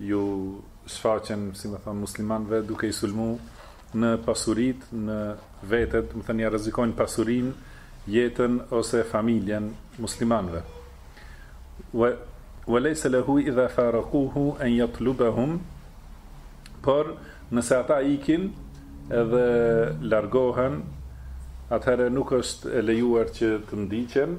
Ju shfaqen, si me thanë, muslimanëve duke i sulmu në pasurit, në vetet, domethanë, ia rrezikojnë pasurin, jetën ose familjen muslimanëve. Ve lejse lehu idha farakuhu en jatlubehum, por nëse ata ikin edhe largohen, atëherë nuk është e lejuar që të ndiqen,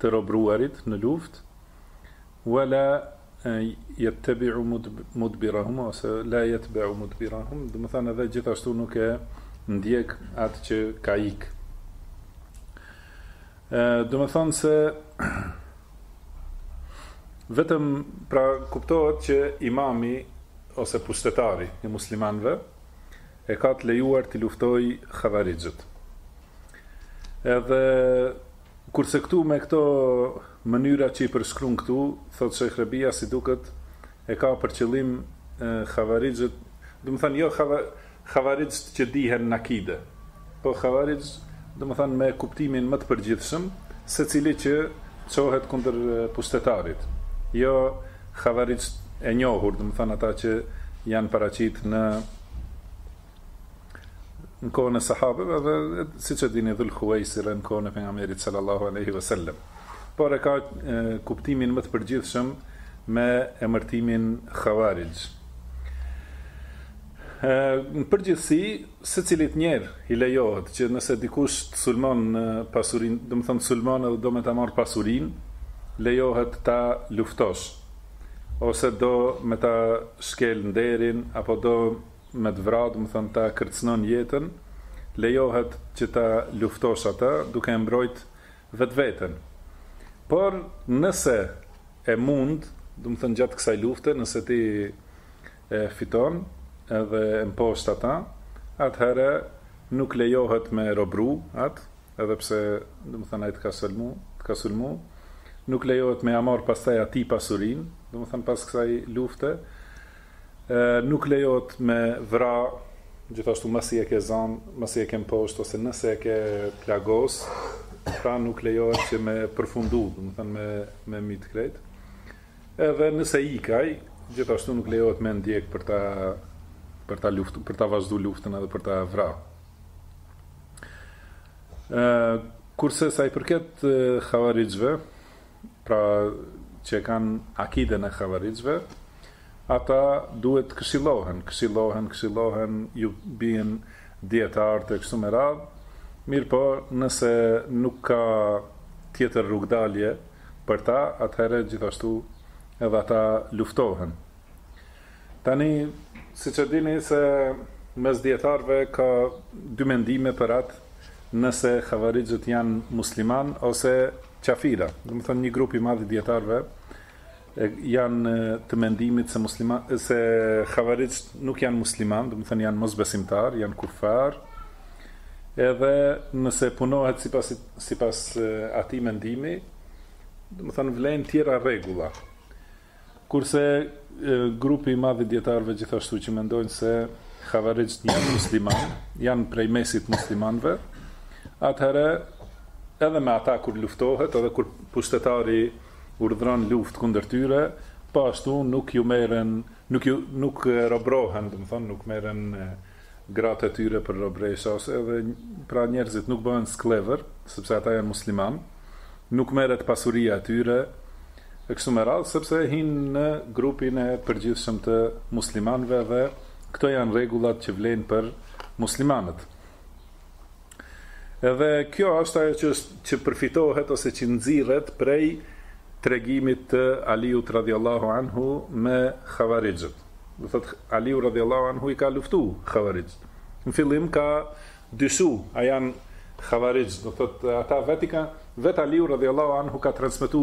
të robruarit në luftë, wa la yattabi'u mudbirahum ose la yatba'u mudbirahum, domethanë edhe gjithashtu nuk e ndjek atë që ka ik. Ë, domethanë se vetëm pra kuptohet që imami ose pushtetari i muslimanëve e ka të lejuar t'i luftojë havarixhët. Edhe kurse këtu me këto mënyra që i përshkruan këtu, thotë Shejh Rebija si duket e ka për qëllim Havarixhët, domethanë jo Havarixhët që dihen në akide, po Havarixh, domethanë me kuptimin më të përgjithshëm, secili që çohet kundër pushtetarit. Jo Havarixhët e njohur, domethanë ata që janë paraqitur në në kohën e sahabeve dhe siç e dini Dhul Huvejsira në kohën e pejgamberit sallallahu alejhi ve sellem por e ka e, kuptimin më të përgjithshëm me emërtimin havarixh në përgjithësi secilit njeri i lejohet që nëse dikush të sulmon në pasurin domethanë të sulmon edhe do me ta marrë pasurin lejohet ta luftosh ose do me ta shkel nderin apo do me të vra, domethanë ta kërcënon jetën, lejohet që ta luftosh atë duke e mbrojt vetveten. Por nëse e mund, domethanë gjatë kësaj lufte, nëse ti e fiton edhe e mposht ata, atëherë nuk lejohet me e robru atë, edhe pse domethanë ai të ka sulmu, të ka sulmu, nuk lejohet me ia marr pastaj atij pasurinë, domethanë pas kësaj lufte, Nuk lejohet me vra, gjithashtu masi e ke zanë, masi e ke mposht ose nëse e ke plagos, pra nuk lejohet që me përfundu, domethanë me e myt krejt. Edhe nëse ik ai, gjithashtu nuk lejohet me ndjek për ta për ta luftu, për ta vazhdu luftën edhe për ta vra. Ë kurse sa i përket Havarixhve, pra që kanë akiden e Havarixhve, ata duhet të këshillohen, këshillohen, këshillohen, ju bihen dijetarët e kështu me radhë, mirëpo nëse nuk ka tjetër rrugëdalje për ta, atëherë gjithashtu edhe ata luftohen. Tani, siç e dini se mes dijetarëve ka dy mendime për atë nëse Havarixhët janë muslimanë ose qafira. Domethënë një grup i madh i dijetarëve janë të mendimit se musliman se Havarixhët nuk janë muslimanë, domethënë janë mosbesimtarë, janë kufarë. Edhe nëse punohet sipas sipas atij mendimi, domethënë vlejnë tjera rregulla. Kurse grupi i madh i dijetarëve gjithashtu që mendojnë se Havarixhët janë muslimanë, janë prej mesit muslimanëve, atëherë edhe me ata kur luftohet, edhe kur pushtetari urdhëron luftë kundër tyre, po ashtu nuk ju merren, nuk ju nuk robrohen, domethënë nuk merren gratë e tyre për robresha ose edhe pra njerëzit nuk bëhen skllevër sepse ata janë musliman nuk merret pasuria e tyre e kështu me radhë sepse hin në grupin e përgjithshëm të muslimanëve dhe këto janë rregullat që vlejnë për muslimanët. Edhe kjo është ajo që që përfitohet ose që nxirret prej tregimit të Aliut radhiyallahu anhu me Havarixhët. Do thotë Aliu radhiyallahu anhu i ka luftu Havarixht. Në fillim ka dyshu, a janë Havarixh, do thotë ata vetë ka vetë Aliu radhiyallahu anhu ka transmetu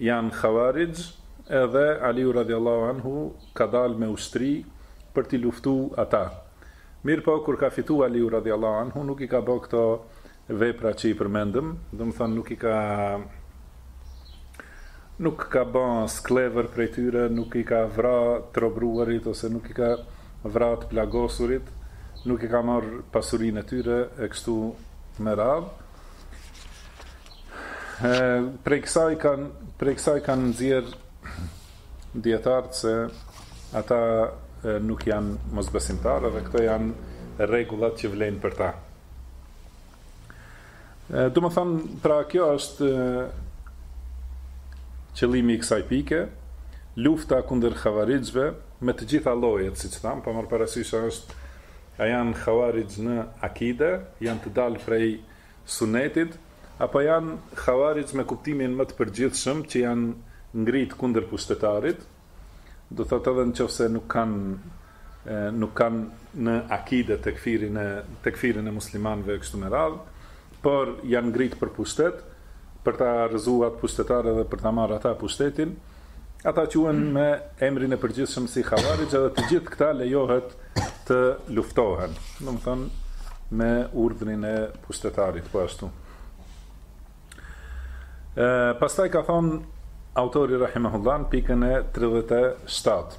Janë Havarixh edhe Aliu radhijallahu anhu ka dalë me ushtri për t'i luftu ata. Mirëpo kur ka fitu Aliu radhijallahu anhu nuk i ka bo këto vepra që i përmendëm, domethënë nuk i ka nuk ka ba skllevër prej tyre, nuk i ka vra të robruarit ose nuk i ka vra të plagosurit, nuk i ka marrë pasurinë e tyre e kështu me radhë. Prej kësaj kanë prej kësaj kanë nxjerr dijetarët se ata nuk janë mosbesimtarë dhe këto janë rregullat që vlejnë për ta. Domethënë, pra kjo është qëllimi i kësaj pike, lufta kundër havarixhve me të gjitha llojet, siç thamë, pa marrë parasysh është a janë havarixh në akide, janë të dalë prej Sunetit, apo janë Khawarij me kuptimin më të përgjithshëm që janë ngrit kundër pushtetarit, do të thotë edhe në qoftë se nuk kanë nuk kanë në akide tekfirin e tekfirin e muslimanëve e kështu me radhë, por janë ngrit për pushtet, për ta rrëzu atë pushtetar dhe për ta marrë ata pushtetin, Ata quhen me emrin e përgjithshëm si Khawarij dhe të gjithë këta lejohet të luftohen, domethonë me urdhrin e pushtetarit po ashtu. Ë pastaj ka thon autori rahimahullah në pikën e 37.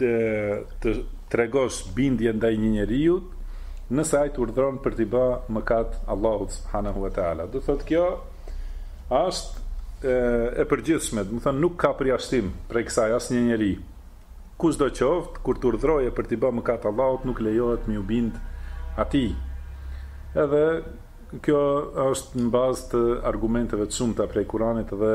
të të tregosh bindje ndaj një njeriu nëse ai të urdhëron për t'i bë mëkat Allahut subhanahu wa taala. Do thotë kjo është e, e përgjithshme, domethonë nuk ka përjashtim prej kësaj asnjë njeri. Kushdo qoftë, kur të urdhëroje për t'i bë mëkat Allahut, nuk lejohet me iu bind atij. Edhe kjo është në bazë të argumenteve të shumta prej Kuranit dhe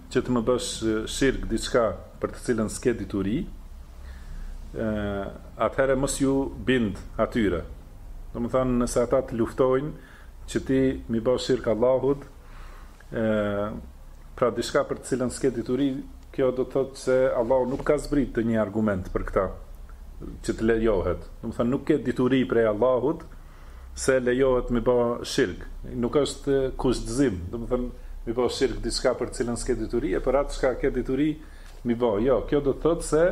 Që të më bësh shirk diçka për të cilën s'ke dituri, atëherë mos ju bind atyre. Domethonë, nëse ata të luftojnë, që ti m'i bo shirk Allahut, pra diçka për të cilën s'ke dituri, kjo do të thotë se Allahu nuk ka zbrit ndonjë argument për këta, që të lejohet. Domethonë, nuk ke dituri prej Allahut, Se lejohet me ba shirk. Nuk është kushtëzim, domethënë me ba shirk diçka për të cilën s'ke dituri e për atë çka ke dituri me ba. Jo, kjo do të thotë se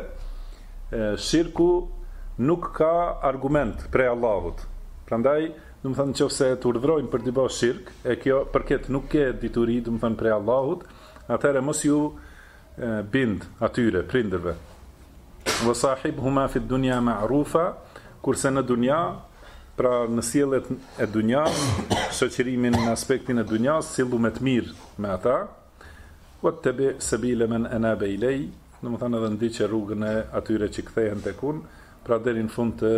shirku nuk ka argument prej Allahut. Prandaj, domethënë nëse të urdhërojnë për t'i ba shirk, e kjo për këtë nuk ke dituri, domethënë prej Allahut, atëherë mos iu bind atyre prindërve wa sahibhuma fi dunya ma'rufa kurse në dunja pra në sjelljet e dunjas shoqërimin në aspektin e dunjas sillu me të mirë me ata wattabi sabila man anaba ilay domethonë edhe ndiqë rrugën e atyre që kthehen tek unë pra deri në fund të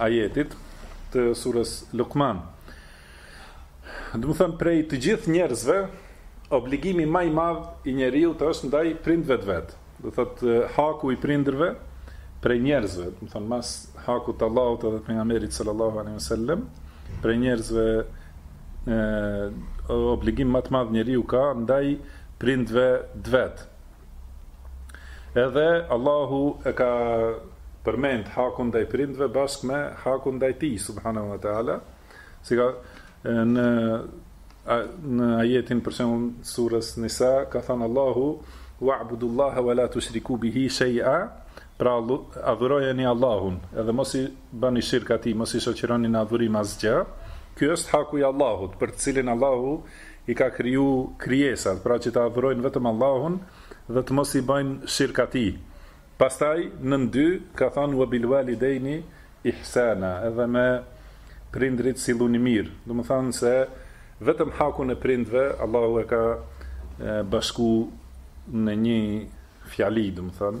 ajetit të surës Luqman. Domethonë prej të gjithë njerëzve, obligimi ma i madh i njeriut është ndaj prindve të vet. Do thot haku i prindërve prej njerëzve, domethonë mas hakut të Allahut edhe të pejgamberit sallallahu alaihi wasallam, prej njerëzve ë obligim ma të madh njeriu ka ndaj prindve të vet. Edhe Allahu e ka përmend hakun ndaj prindve bashkë me hakun ndaj tij subhanahu wa taala, sikur në në ajetin për shembull sures Nisa ka thënë Allahu wa'budullaha wa la tushriku bihi shay'a pra adhurojeni Allahun edhe mos i bëni shirk atij mos i shoqëroni në adhurim asgjë ky është haku i Allahut për të cilin Allahu i ka kriju krijesat, pra që ta adhurojnë vetëm Allahun dhe të mos i bëjnë shirk Atij. Pastaj, nën dy, ka thënë, "Wa bil walidaini ihsana", edhe me prindërit silluni mirë, domethanë se vetëm hakun e prindëve Allahu e ka bashku në një fjali, domethanë,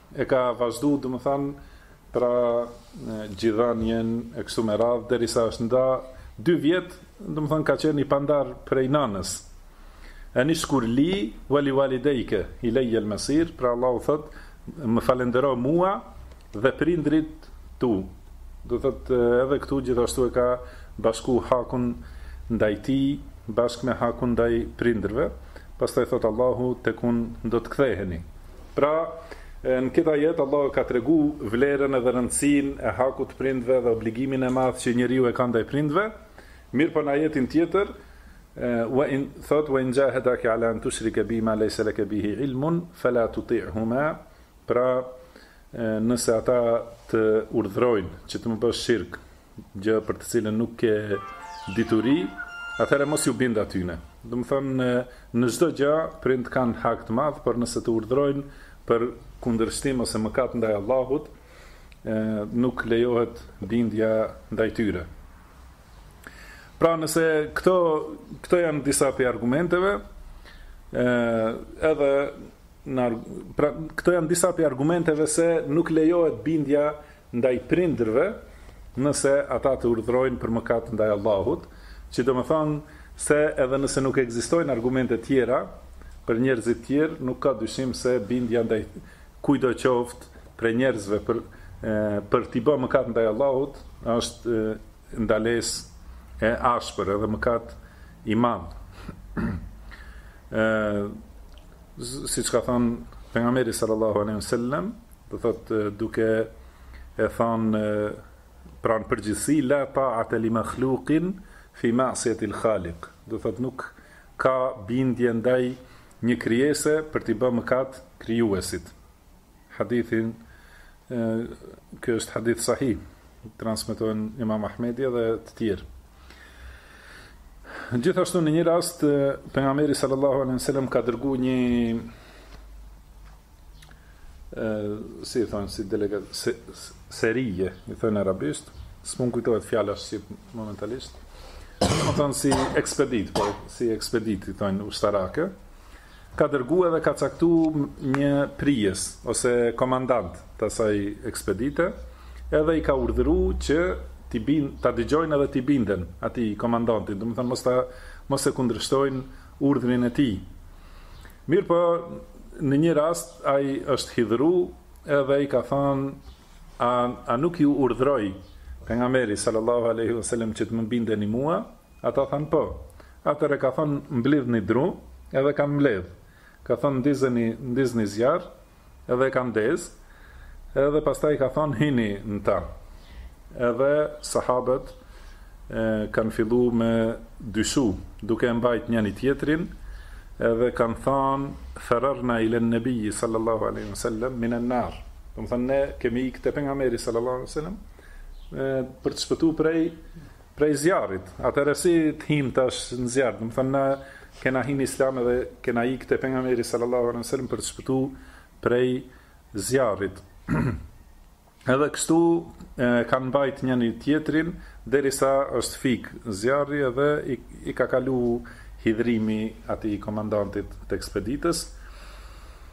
E ka vazhdu, domethanë, pra gjidhënien e kështu me radhë derisa është nda dy vjet, domethanë ka qenë i pandar prej nënës. Anishkur li wali walidayka ilayya al-masir, pra Allahu thot, më falëndero mua dhe prindrit tu. Do thot edhe këtu gjithashtu e ka bashku hakun ndaj ti bashkë me hakun ndaj prindërve. Pastaj thot Allahu tek un do të ktheheni. Pra, në këtë ajet Allahu ka tregu vlerën edhe rëndësinë e hakut të prindëve dhe obligimin e madh që njeriu e ka ndaj prindëve. Mirëpo në ajetin tjetër, wa in thot wa in jahadaka ala an tushrika bi ma laysa laka bihi ilmun fala tuti'huma. Pra, nëse ata të urdhrojnë që të më bësh shirk gjë për të cilën nuk ke dituri, atëherë mos ju bind atyne. Domethonë, në çdo gjë, prindt kanë hak të madh, por nëse të urdhrojnë për kundërshtim ose mëkat ndaj Allahut, nuk lejohet bindja ndaj tyre. Pra nëse këto, këto janë disa prej argumenteve, edhe në, pra, këto janë disa prej argumenteve se nuk lejohet bindja ndaj prindërve nëse ata të urdhërojnë për mëkat ndaj Allahut, që domethanë se edhe nëse nuk ekzistojnë argumente tjera për njerëzit tjerë, nuk ka dyshim se bindja ndaj kujdo qoftë prej njerëzve për për të bë mëkat ndaj Allahut është ndalesë e ashpër edhe mëkat i madh. siç ka thënë pejgamberi sallallahu alaihi wasallam, do thotë duke e thënë pra në përgjithësi la ta'ata li makhluqin fi ma'siyati al-khaliq. Do thotë nuk ka bindje ndaj një krijese për t'i bë mëkat krijuesit. hadithin ky është hadith sahih transmeton Imam Ahmedi dhe të tjerë Gjithashtu në një rast pejgamberi sallallahu alejhi dhe sellem ka dërgu një ë si thon si delegat se, serie, i thon arabisht, s'mu kujtohet fjala shqip momentalisht. Do thon si ekspedit, po si ekspedit i thon ushtarake. Ë ka dërgu edhe ka caktu një prijës ose komandant të asaj ekspedite, edhe i ka urdhru që t'i bin, ta dëgjojnë edhe t'i binden atij komandantit, domethënë mos ta mos e kundërshtojnë urdhrin e tij. Mirëpo, në një rast, ai është hidhru edhe i ka thanë, a, a nuk ju urdhroi pejgamberi, sallallahu aleyhi vësallem, që të më bindeni mua, Ata thanë, Po. Atëherë ka thënë, Mblidhni dru, edhe kanë mbledhë. Ka thënë, Ndizeni, ndizni zjarr, edhe e kanë ndezë. Edhe pastaj ka thënë, Hyni në ta. Edhe sahabët kanë filluar me dyshu, duke e mbajtë njëri-tjetrin, edhe kanë thënë, Fararna ila an-nabiy sallallahu alaihi wasallam min an-nar. Domethënë ne kemi ikë te pejgamberi sallallahu alaihi wasallam për të shpëtu prej Prej zjarrit, atëherë si të hymë tash në zjarr, domethanë na kena hi në Islam edhe kena ikë te pejgamberi sallallahu alaihi wasallam për të shpëtu prej zjarrit. Edhe kështu e, kanë mbajt njëri tjetrin derisa është fik zjarri edhe i, i ka kalu hidhrimi atij komandantit të ekspeditës.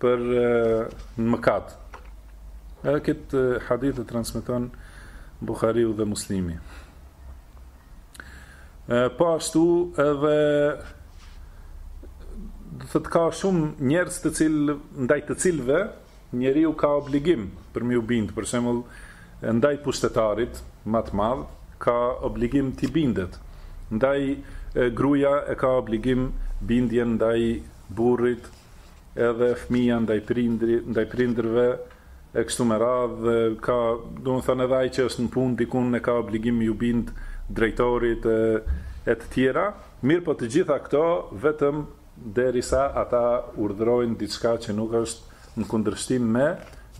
për mëkat. Edhe këtë hadith e transmeton Buhariu dhe Muslimi. E, po ashtu edhe domethënë ka shumë njerëz të cilë ndaj të cilëve njeriu ka obligim për m'iu bind, për shembull ndaj pushtetarit ma të madh ka obligim t'i bindet. Ndaj gruja e ka obligim bindjen ndaj burrit, edhe fëmija ndaj prindri, ndaj prindërve e kështu me radhë dhe ka, domethënë edhe ai që është në punë dikun e ka obligim iu bind drejtorit e e të tjera, mirëpo të gjitha këto vetëm derisa ata urdhërojnë diçka që nuk është në kundërshtim me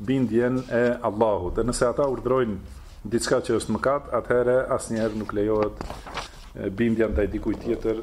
bindjen e Allahut, e nëse ata urdhërojnë diçka që është mëkat, atëherë asnjëherë nuk lejohet bindja ndaj dikujt tjetër,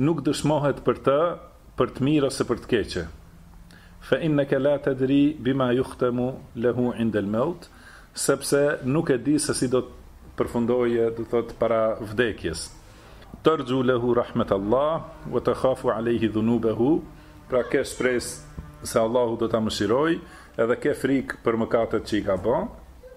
Nuk dëshmohet për të për të mirë ose për të keqe. Fe inneke la tedri bima juhtemu lehu indel meut, sepse nuk e di se si do të përfundojë, do të thotë para vdekjes. Terxhu lehu rahmetallah, wa tekhafu alejhi dhunubehu, pra ke shpresë se Allahu do ta mëshirojë edhe ke frikë për mëkatet që i ka bo.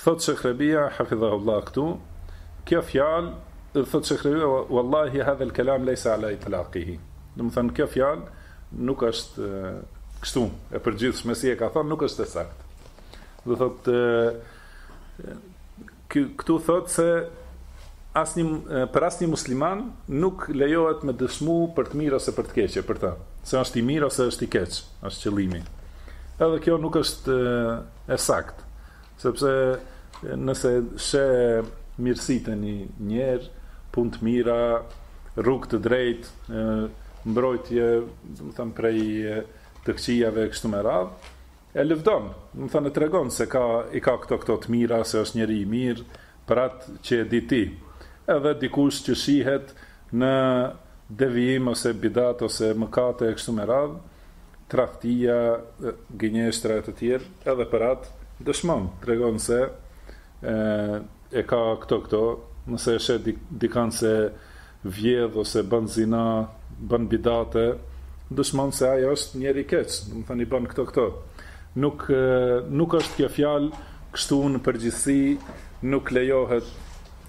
Thotë Shejh Rebia, hafidhahullah këtu, Kjo fjalë, thotë Shejh Rebia, Wallahi hadha al-kalam laysa ala itlaqihi. Domethënë kjo fjalë nuk është kështu e përgjithshme si e ka thonë, nuk është e saktë. Do thotë këtu thotë se asnjë për asnjë musliman nuk lejohet me dëshmu për të mirë ose për të keqe për të, se është i mirë ose është i keq, është qëllimi. Edhe kjo nuk është E saktë. Sepse nëse sheh mirësitë e një njeri, punë të mira, rrugë të drejtë, mbrojtje, domethënë prej të këqijave kështu me radhë, e lëvdon, domethënë e tregon se ka i ka këto këto të mira, se është njeri i mirë, për atë që e di ti, edhe dikush që shihet në devijim ose bidate ose mëkate e kështu me radhë, tradhtia, gënjeshtra e të tjerë, edhe për atë dëshmon, tregon se e ka këto këto, nëse e sheh dikand se vjedh ose bën zina, bën bidate, dëshmon se ai është njeri i keq, domethënë i bën këto këto. Nuk nuk është kjo fjalë kështu në përgjithësi nuk lejohet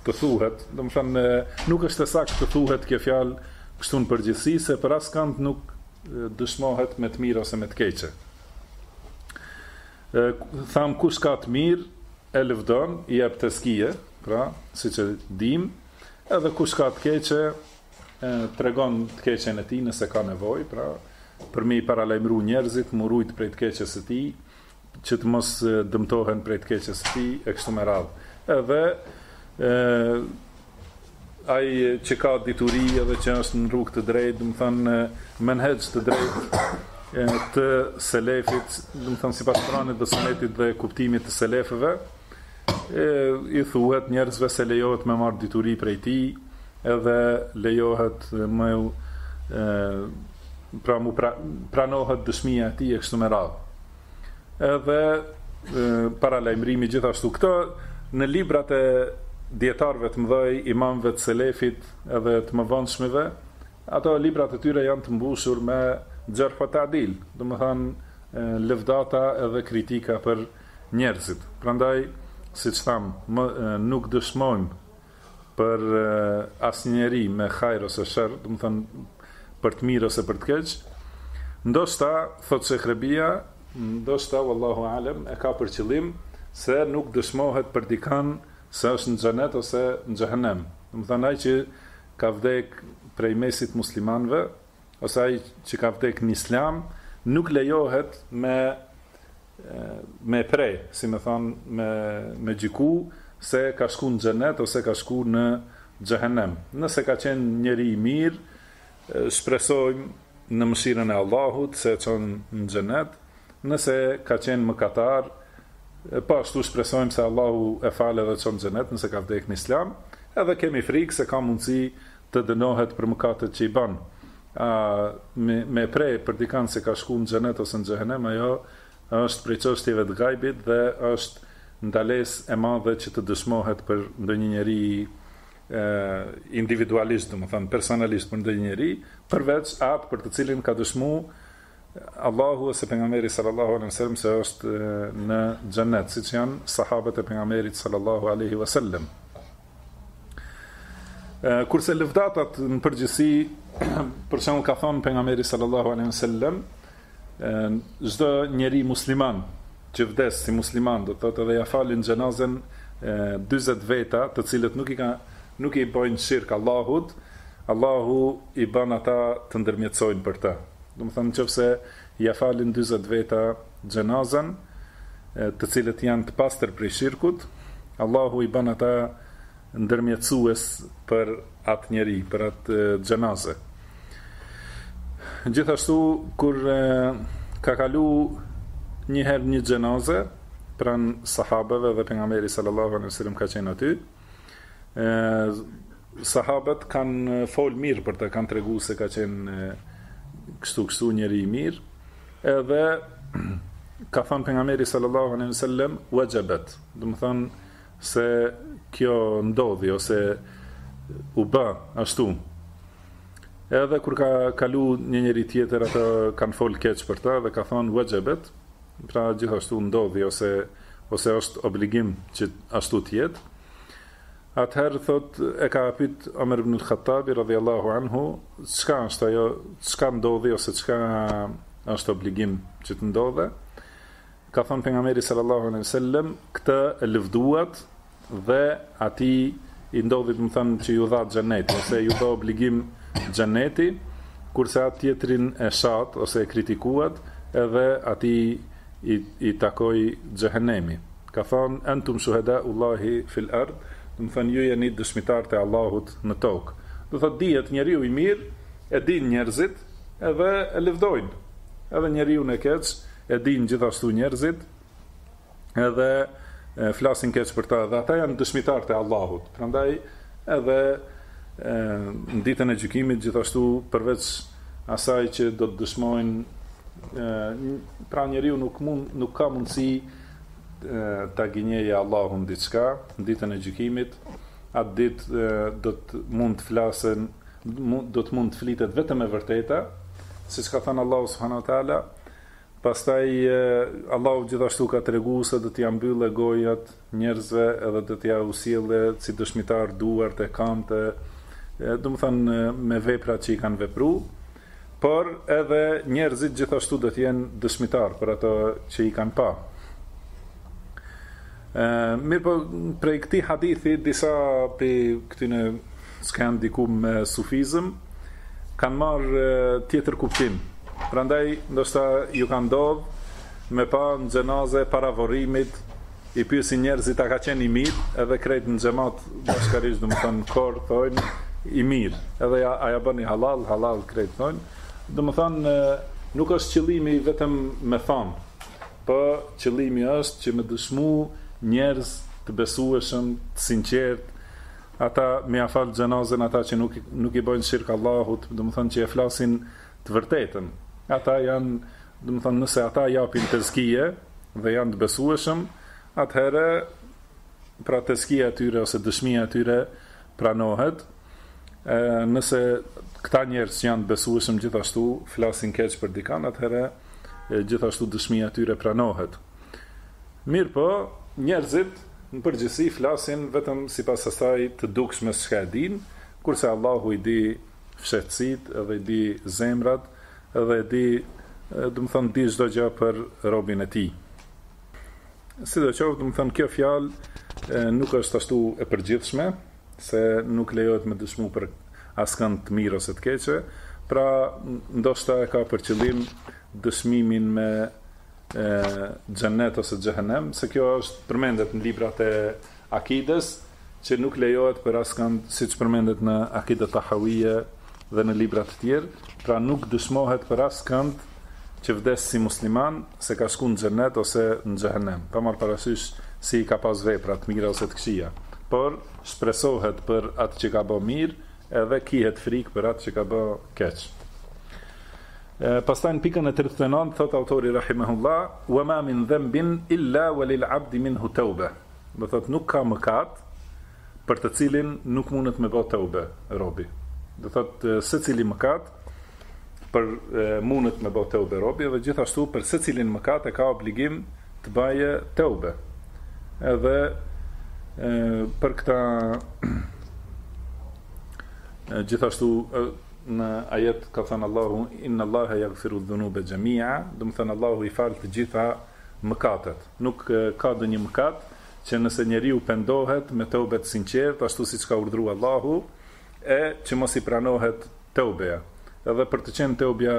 të thuhet, domethënë nuk është e saktë të thuhet kjo fjalë kështu në përgjithësi se për askënd nuk dëshmohet me të mirë ose me të keqe. Tham kush ka të mirë e lëvdon, i jep tezkije, pra siç e dimë, Edhe kush ka të keqe, tregon të keqen e tij nëse ka nevojë, pra për me i paralajmëru njerëzit, m'u rujt prej të keqes së tij, që të mos dëmtohen prej të keqes së tij e kështu me radhë. Edhe ë ai që ka dituri edhe që është në rrugë të drejtë, domethënë menhexh të drejtë të selefit, domethënë sipas Kuranit dhe Sunetit dhe kuptimit të selefëve, E, i thuhet njerëzve se lejohet me marrë dituri prej tij, edhe lejohet me u, e, pra mu pra, pranohet dëshmia e tij e kështu me radhë. Edhe paralajmërimi gjithashtu këto në librat e dietarëve të mëdhej, imamëve të selefit edhe të mëvonshmëve, ato librat e tyre janë të mbushur me xherh ue tadil, domethënë lëvdata edhe kritika për njerëzit. Prandaj, siç thamë, nuk dëshmojmë për asnjë njeri me hajr ose sherr, domethanë për të mirë ose për të keq. Ndoshta, thotë Shejh Rebija, ndoshta wallahu a'lem e ka për qëllim se nuk dëshmohet për dikan se është në xhenet ose në xhehenem. Domethanë ai që ka vdek prej mesit muslimanëve, ose ai që ka vdek në islam, nuk lejohet me me pre, si me thonë, me, me gjyku se ka shku në xhenet ose ka shku në xhehenem. Nëse ka qenë njeri i mirë, shpresojmë në mëshirën e Allahut se e çon në xhenet, nëse ka qenë mëkatar, po ashtu shpresojmë se Allahu e fal edhe e çon në xhenet nëse ka vdek në islam, edhe kemi frikë se ka mundësi të dënohet për mëkatet që i bën a me me pre për dikan se ka shku në xhenet ose në xhehenem ajo është prej çështjeve të gajbit dhe është ndalesë e madhe që të dëshmohet për ndonjë njeri individualisht domethënë personalisht për ndonjë njeri përveç atë për të cilin ka dëshmu Allahu ose pejgamberi sallallahu alaihi wasallam se është në xhennet, siç janë sahabët e pejgamberit sallallahu alaihi wasallam. Kurse lëvdatat në përgjithësi, për shembull ka thënë pejgamberi sallallahu alaihi wasallam, çdo njeri musliman që vdes si musliman, do të thotë edhe ia falin xhenazen 40 veta, të cilët nuk i ka nuk i bëjnë shirk Allahut, Allahu i bën ata të ndërmjetësojnë për të. Domethënë nëse ia falin dyzet veta xhenazen, të cilët janë të pastër prej shirkut, Allahu i bën ata ndërmjetësues për atë njeri, për atë xhenaze. Gjithashtu kur ka kalu një herë një xhenaze pranë sahabeve dhe pejgamberi sallallahu alaihi wasallam ka qenë aty, Sahabët kanë fol mirë për të, kanë tregu se ka qenë kështu kështu njeri i mirë, edhe ka thënë pejgamberi sallallahu aleyhi sallem, uexhebet, domethënë se kjo ndodhi, ose u bë, ashtu. Edhe kur ka kalu një njeri tjetër, ata kanë fol keq për ta, dhe ka thënë uexhebet, Pra gjithashtu ndodhi ose ose është obligim që ashtu të jetë. Atëherë thotë e ka pyet Omer ibn al-Khattabi radhiyallahu anhu, çka është ajo, çka ndodhi ose çka është obligim që të ndodhe? Ka thënë pejgamberi sallallahu alaihi wasallam, këtë e lëvduat dhe atij i ndodhi domethënë që iu dha xheneti, ose iu dha obligim xheneti, kurse atë tjetrin e shatë, ose e kritikuat, edhe atij i, i takoi xhehenemi. Ka thanë, entum shuheda Allahi fil ard, domethënë, ju jeni dëshmitarët e Allahut në tokë. Domethënë, dihet njeriu i mirë, e dinë njerëzit, edhe e lëvdojnë. Edhe njeriun e keq, e dinë gjithashtu njerëzit, edhe e, flasin keq për ta dhe ata janë dëshmitarët e Allahut. Prandaj edhe në ditën e gjykimit gjithashtu përveç asaj që do të dëshmojnë pra njeriu nuk mund nuk ka mundësi ta gënjejë Allahun diçka në ditën e gjykimit atë ditë do të mund të flasën do të mund të flitet vetëm e vërteta siç ka thënë Allahu subhanahu wa taala Pastaj Allahu gjithashtu ka tregu se do t'ia mbylle gojat njerëzve edhe do t'jau sjelle si dëshmitarë duart e kambët, domethënë me veprat që i kanë vepru, por edhe njerëzit gjithashtu do të jenë dëshmitarë për ato që i kanë pa. Mirëpo prej këtij hadithi disa prej këtyre që kanë devijuar me sufizëm, kanë marrë tjetër kuptim. Prandaj ndoshta ju ka ndodh me pa në xhenaze para vorrimit i pyesin njerëzit a ka qenë i mirë, edhe krejt në xhamat bashkarisht domethënë kor thonë i mirë. Edhe ja a ia bëni hallall, hallall krejt thonë. Domethënë nuk është qëllimi vetëm me thanë, po qëllimi është që me dëshmu njerëz të besueshëm, të sinqertë, Ata me ja fal xhenazën ata që nuk nuk i bëjnë shirk Allahut, domethënë që e flasin të vërtetën. Ata janë, domethënë nëse ata japin tezkije dhe janë të besueshëm, atëherë pra tezkija e tyre ose dëshmia e tyre pranohet. E, nëse këta njerëz që janë të besueshëm gjithashtu flasin keq për dikan, atëherë gjithashtu dëshmia e tyre pranohet. Mirëpo, njerëzit, në përgjithësi, flasin vetëm sipas asaj të dukshmes çka e dinë, kurse Allahu i di fshehtësitë edhe i di zemrat edhe e di, domethënë, di çdo gjë për robin e Tij. Sidoqoftë, domethënë, kjo fjalë nuk është ashtu e përgjithshme, se nuk lejohet me dëshmu për askënd të mirë ose të keqe, pra ndoshta e ka për qëllim dëshmimin me e xhennet ose xhehenem, se kjo është përmendet në librat e akides, që nuk lejohet për askënd, siç përmendet në Akide Tahavije dhe në libra të tjerë, pra nuk dëshmohet për askënd që vdes si musliman se ka shku në xhennet ose në xhehenem, pa marrë parasysh si i ka pas veprat, të mira ose të këqija. Por shpresohet për atë që ka bë mirë, Edhe kihet frikë për atë që ka bë keq. E, pastaj në pikën e 39 thot autori rahimehullah, "Wa ma min dhanbin illa wa lil 'abdi minhu tawba." Do të thotë nuk ka mëkat për të cilin nuk mundet me bë teube robi. Do të thotë secili mëkat Për mundet me ba teube robi dhe gjithashtu për secilin mëkat e ka obligim të baje teube edhe për këta gjithashtu në ajet ka thënë Allahu inna Allaha yaghfiru dhunuba jami'a, domethënë Allahu i fal të gjitha mëkatet. Nuk ka ndonjë mëkat që nëse njeriu pendohet me teube të sinqertë, ashtu siç ka urdhru Allahu, e që mos i pranohet teubja. Edhe për të qenë teubja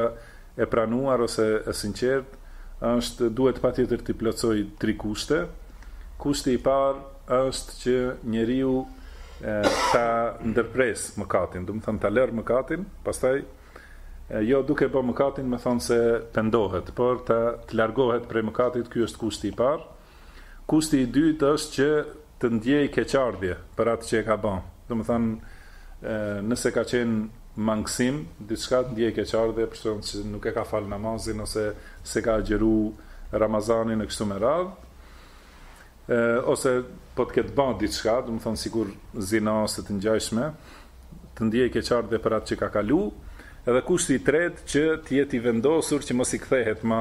e pranuar ose e sinqertë, është duhet patjetër të plotësojë tri kushte. Kushti i parë është që njeriu e, ta ndërpres mëkatin, domethënë ta lërë mëkatin, pastaj jo duke bërë mëkatin, me thënë se pendohet, por ta të largohet prej mëkatit, ky është kushti i parë. Kushti i dytë është që të ndjejë keqardhje për atë që e ka bërë. Domethënë, nëse ka qenë mangësi, diçka të ndjejë keqardhje për shkak se nuk e ka falë namazin ose s'e ka agjëru Ramazanin e kështu me radhë. Ose po të ketë bërë diçka, domethënë sikur zina ose të ngjajshme, të ndjejë keqardhje për atë që ka kalu, edhe kushti i tretë që të jetë i vendosur që mos i kthehet më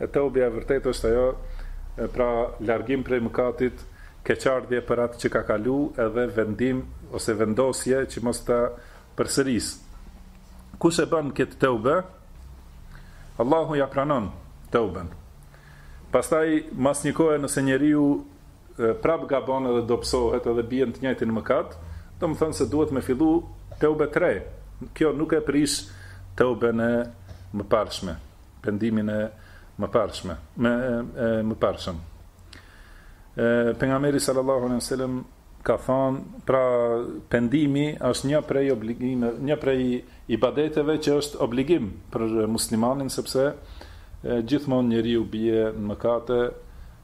E teubja e vërtetë është ajo, pra largim prej mëkatit, keqardhje për atë që ka kalu edhe vendim ose vendosje që mos ta përsërisë. Kush e bën këtë teube, Allahu ja pranon teuben. Pastaj mas një kohe nëse njeriu prap gabon edhe dobësohet edhe bie në të njëjtin mëkat, do të thotë se duhet me fillu teube të re. Kjo nuk e prish teuben e mëparshme. pendimin e mëparshme me e mëparshëm e pejgamberi sallallahu alejhi ve sellem ka thënë pra pendimi është një prej obligime një prej ibadeteve që është obligim për muslimanin sepse gjithmonë njeriu bie në mëkate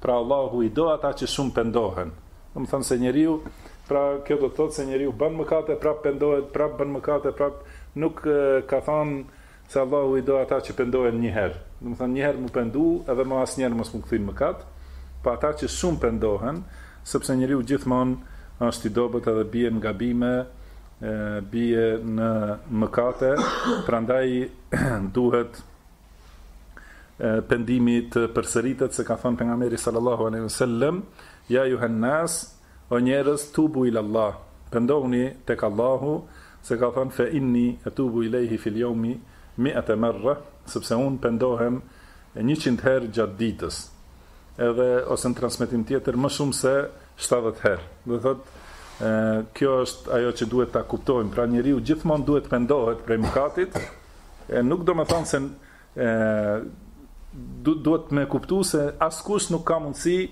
Pra Allahu i do ata që shumë pendohen. Domethënë se njeriu, pra kjo do të thotë se njeriu bën mëkate, prap pendohet, prap bën mëkate, prap nuk ka thënë se Allahu i do ata që pendohen një herë. Domethënë një herë me u pendu edhe më asnjëherë mos me u kthy në mëkat, po ata që shumë pendohen, sepse njeriu gjithmonë është i dobët edhe bie në gabime, bie në mëkate, prandaj duhet pendimi të përsëritet se ka thënë pejgamberi sallallahu alaihi wasallam ya yuhan nas o njerëz tubu ila allah pendohuni tek allahu se ka thënë fe inni atubu ilayhi fil yawmi mi'ata marra sepse unë pendohem 100 herë gjatë ditës edhe ose në transmetim tjetër më shumë se 70 herë do thot kjo është ajo që duhet ta kuptojmë pra njeriu gjithmonë duhet të pendohet prej mëkatit E nuk do me thonë se e, duhet me kuptu se askush nuk ka mundësi e,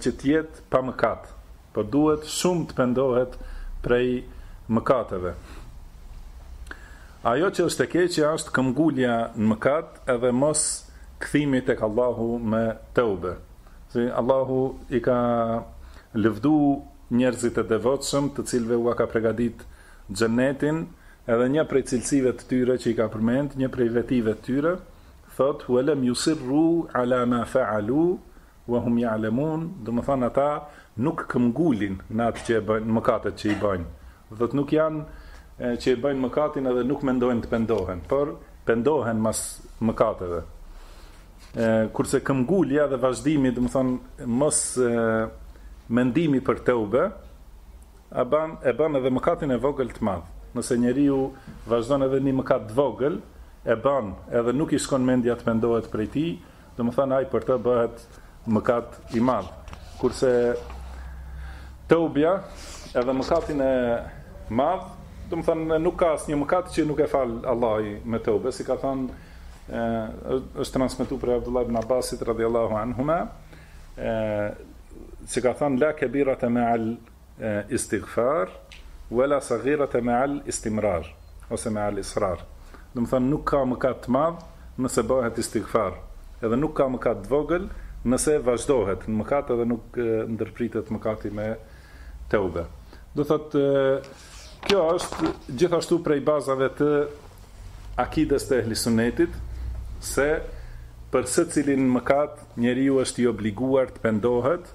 që të jetë pa mëkat, po duhet shumë të pendohet prej mëkateve. Ajo që është e keqja është këmbngulja në mëkat edhe mos kthimi tek Allahu me teube. Se Allahu i ka lëvdu njerëzit e devotshëm të cilve ua ka pregadit xhenetin Edhe një prej cilësive të tyre që i ka përmend, një prej vetive të tyre, thotë, Wa lam yusirru ala ma fa'alu wa hum ya'lamun, domethënë ata nuk këmbngulin në atë që e bëjnë, mëkatet që i bëjnë. Do thotë nuk janë që e bëjnë mëkatin edhe nuk mendojnë të pendohen, por pendohen mas mëkateve. Kurse këmbngulja dhe vazhdimi, domethënë mos mendimi për teube, E bën, e bën edhe mëkatin e vogël të madh. Nëse njeriu vazhdon edhe një mëkat të vogël, e bën, edhe nuk i shkon mendja të pendohet prej tij, domethënë ai prap bëhet mëkat i madh. Kurse teubja edhe mëkatin e madh, do të thonë nuk ka asnjë mëkat që nuk e fal Allahu me teube, si ka thënë është transmetuar prej Abdullah ibn Abbasit radhiyallahu anhuma, se ka thënë la kabirata ma'al Istighfar, Wala saghirata ma'al istimrar, ose ma'al israr. Do të thonë nuk ka mëkat të madh nëse bëhet istighfar, edhe nuk ka mëkat të vogël nëse vazhdohet në mëkat edhe nuk ndërpritet mëkati me teube. Do thotë kjo është gjithashtu prej bazave të akides të ehli sunnetit se për secilin mëkat njeriu është i obliguar të pendohet